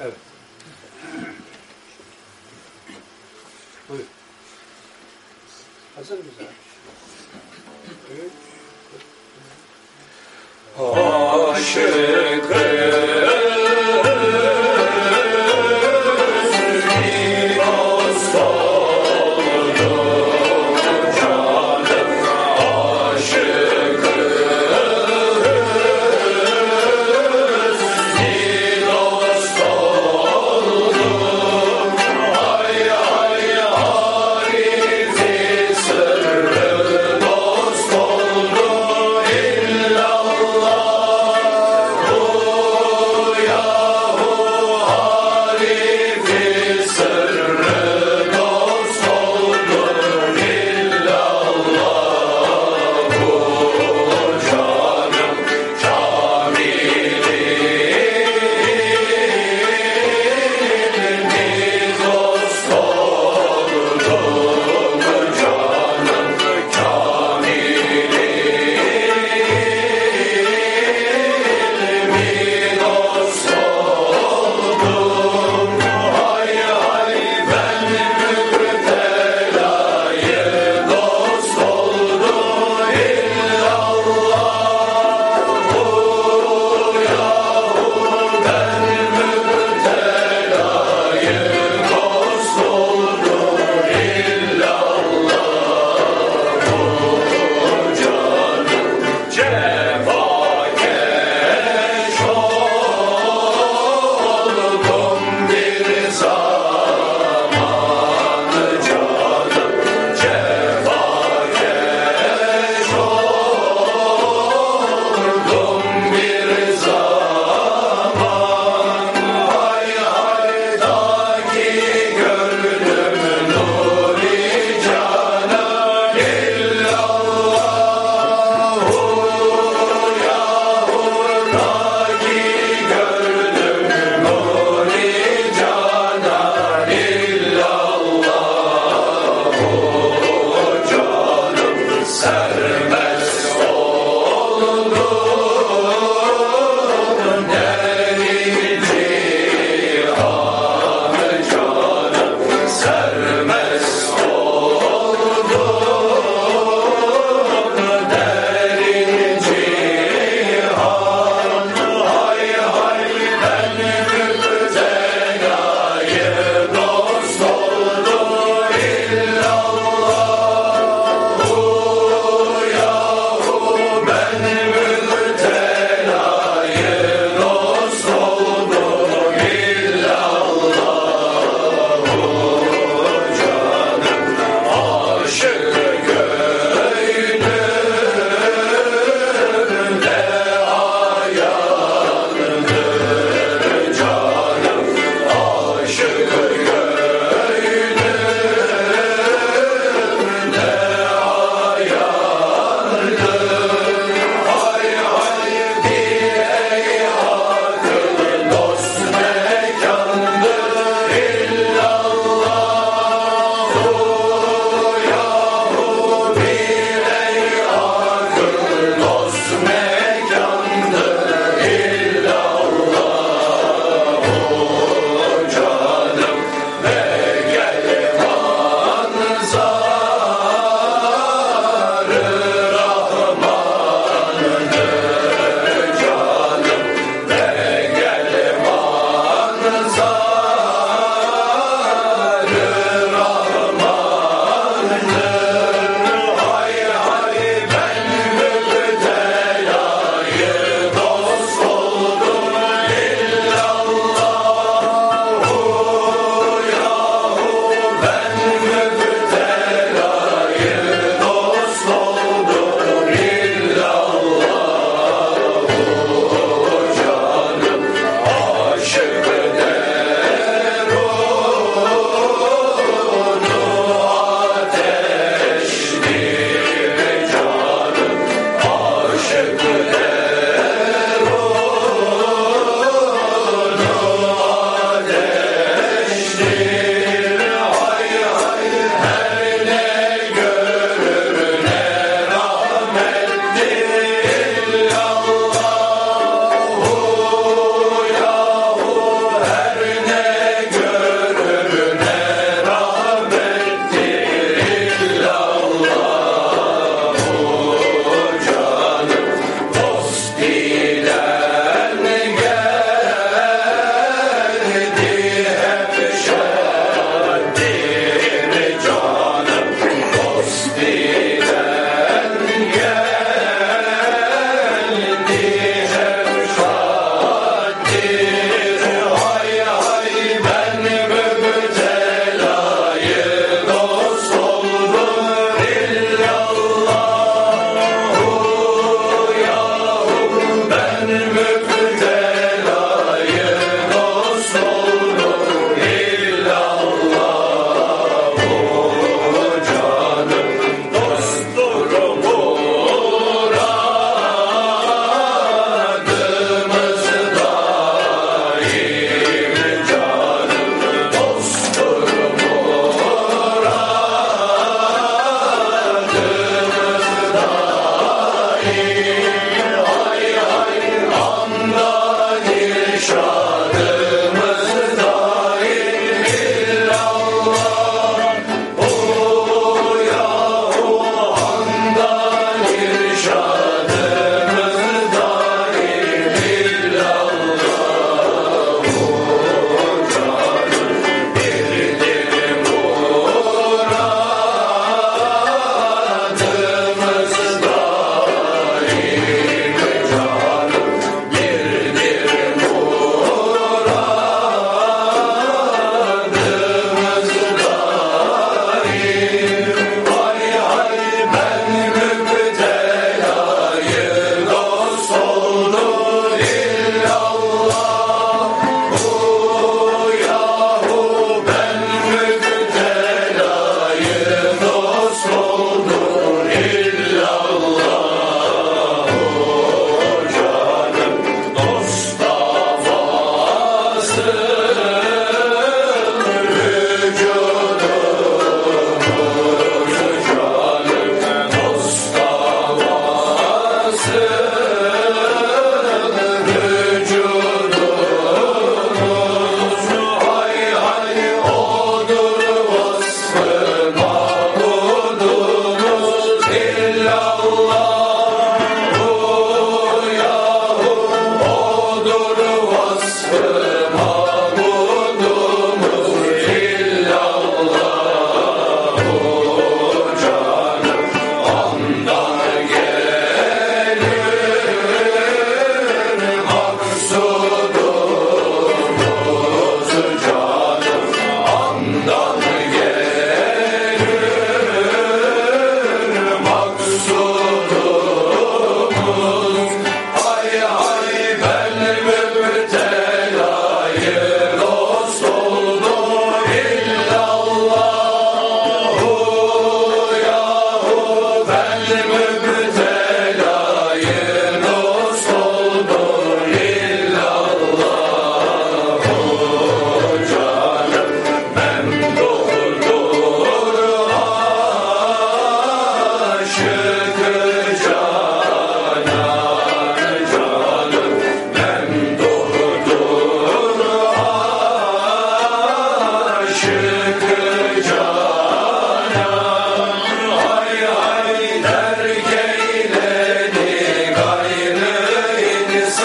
Evet. Buyur. Hazır abi? Evet.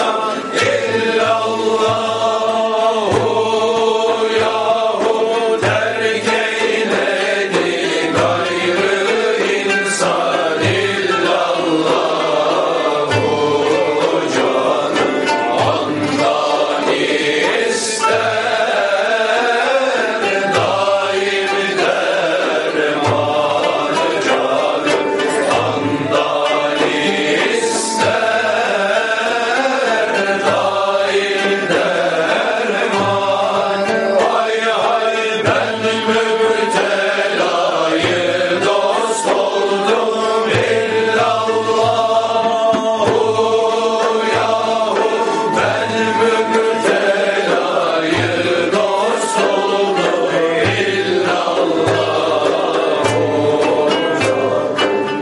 Yeah.